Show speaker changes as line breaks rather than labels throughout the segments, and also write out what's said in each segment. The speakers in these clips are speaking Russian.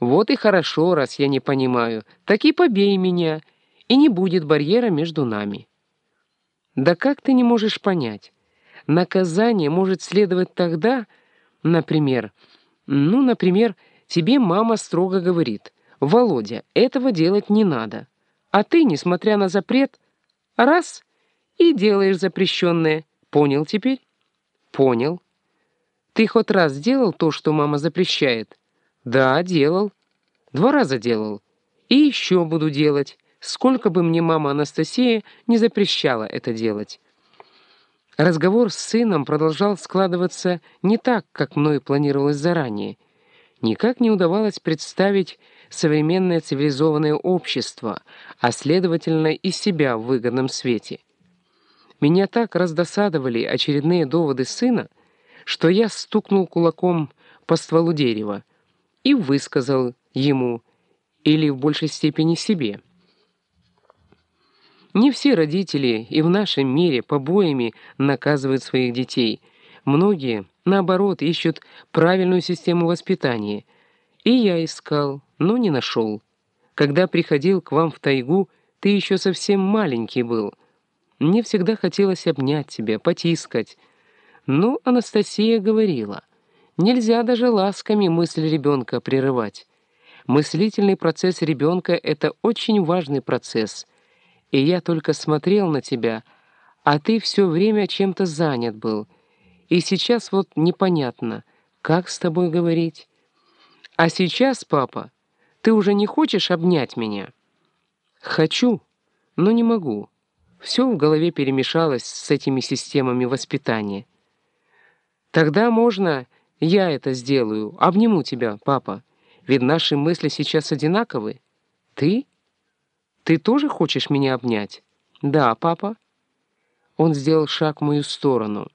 Вот и хорошо, раз я не понимаю. Так и побей меня, и не будет барьера между нами. Да как ты не можешь понять? Наказание может следовать тогда, например, ну, например, тебе мама строго говорит, «Володя, этого делать не надо». А ты, несмотря на запрет, раз — и делаешь запрещенное. Понял теперь? Понял. Ты хоть раз делал то, что мама запрещает? Да, делал. Два раза делал. И еще буду делать, сколько бы мне мама Анастасия не запрещала это делать. Разговор с сыном продолжал складываться не так, как мной планировалось заранее. Никак не удавалось представить современное цивилизованное общество, а следовательно и себя в выгодном свете. Меня так раздосадовали очередные доводы сына, что я стукнул кулаком по стволу дерева и высказал ему, или в большей степени себе. Не все родители и в нашем мире побоями наказывают своих детей. Многие, наоборот, ищут правильную систему воспитания. И я искал, но не нашел. Когда приходил к вам в тайгу, ты еще совсем маленький был — мне всегда хотелось обнять тебя, потискать. Но Анастасия говорила, нельзя даже ласками мысль ребенка прерывать. Мыслительный процесс ребенка — это очень важный процесс. И я только смотрел на тебя, а ты все время чем-то занят был. И сейчас вот непонятно, как с тобой говорить. А сейчас, папа, ты уже не хочешь обнять меня? Хочу, но не могу. Все в голове перемешалось с этими системами воспитания. Тогда можно, я это сделаю, обниму тебя, папа. Ведь наши мысли сейчас одинаковы. Ты? Ты тоже хочешь меня обнять? Да, папа. Он сделал шаг в мою сторону.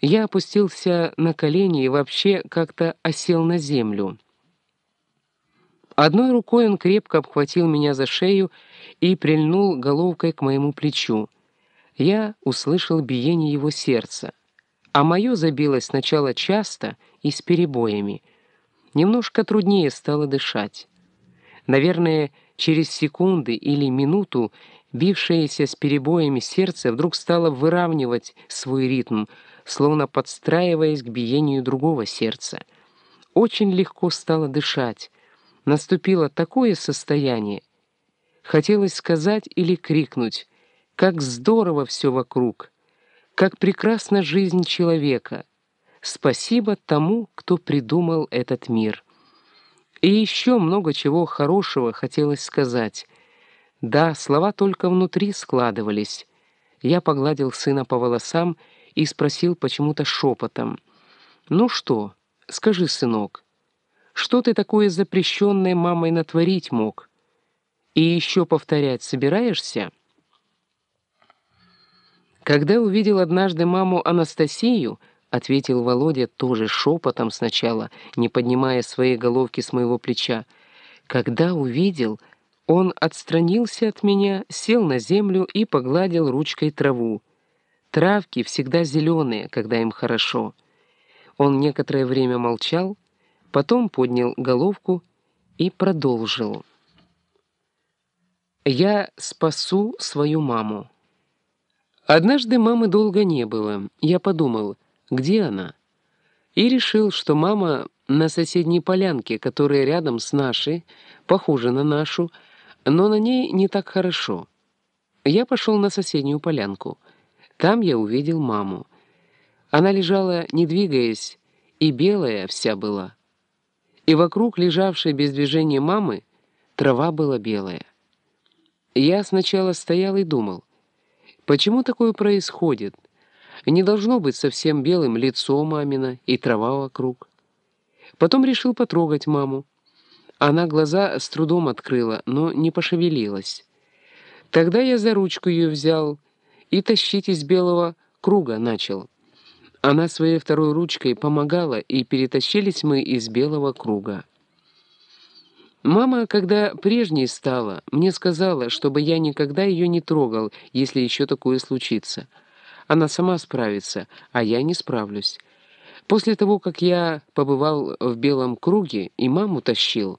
Я опустился на колени и вообще как-то осел на землю. Одной рукой он крепко обхватил меня за шею и прильнул головкой к моему плечу. Я услышал биение его сердца, а мое забилось сначала часто и с перебоями. Немножко труднее стало дышать. Наверное, через секунды или минуту бившееся с перебоями сердце вдруг стало выравнивать свой ритм, словно подстраиваясь к биению другого сердца. Очень легко стало дышать, наступило такое состояние. Хотелось сказать или крикнуть, как здорово все вокруг, как прекрасна жизнь человека. Спасибо тому, кто придумал этот мир. И еще много чего хорошего хотелось сказать. Да, слова только внутри складывались. Я погладил сына по волосам и спросил почему-то шепотом. «Ну что, скажи, сынок, что ты такое запрещенное мамой натворить мог? И еще повторять собираешься?» Когда увидел однажды маму Анастасию, ответил Володя тоже шепотом сначала, не поднимая своей головки с моего плеча. Когда увидел, он отстранился от меня, сел на землю и погладил ручкой траву. Травки всегда зеленые, когда им хорошо. Он некоторое время молчал, потом поднял головку и продолжил. «Я спасу свою маму». Однажды мамы долго не было. Я подумал, где она? И решил, что мама на соседней полянке, которая рядом с нашей, похожа на нашу, но на ней не так хорошо. Я пошел на соседнюю полянку. Там я увидел маму. Она лежала, не двигаясь, и белая вся была и вокруг лежавшей без движения мамы трава была белая. Я сначала стоял и думал, почему такое происходит? Не должно быть совсем белым лицо мамина и трава вокруг. Потом решил потрогать маму. Она глаза с трудом открыла, но не пошевелилась. Тогда я за ручку ее взял и тащить из белого круга начал. Она своей второй ручкой помогала, и перетащились мы из белого круга. Мама, когда прежней стала, мне сказала, чтобы я никогда ее не трогал, если еще такое случится. Она сама справится, а я не справлюсь. После того, как я побывал в белом круге и маму тащил,